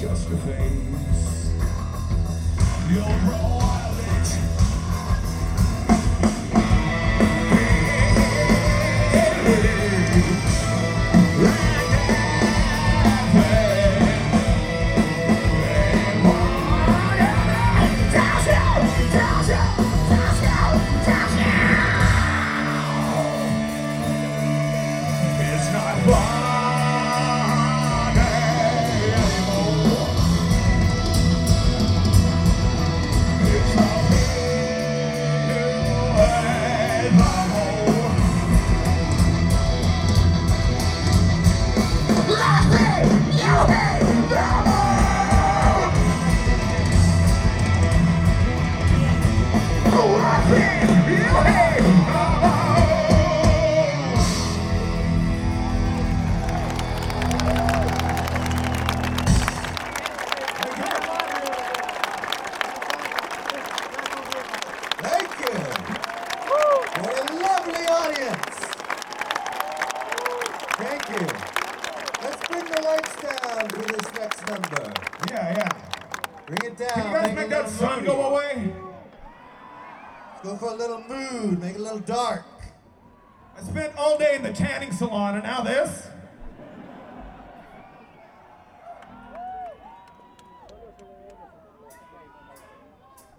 just a face. You're a wild down to this next number. Yeah, yeah. Bring it down. Can you guys make, make that sun go away? Let's go for a little mood, make it a little dark. I spent all day in the tanning salon, and now this?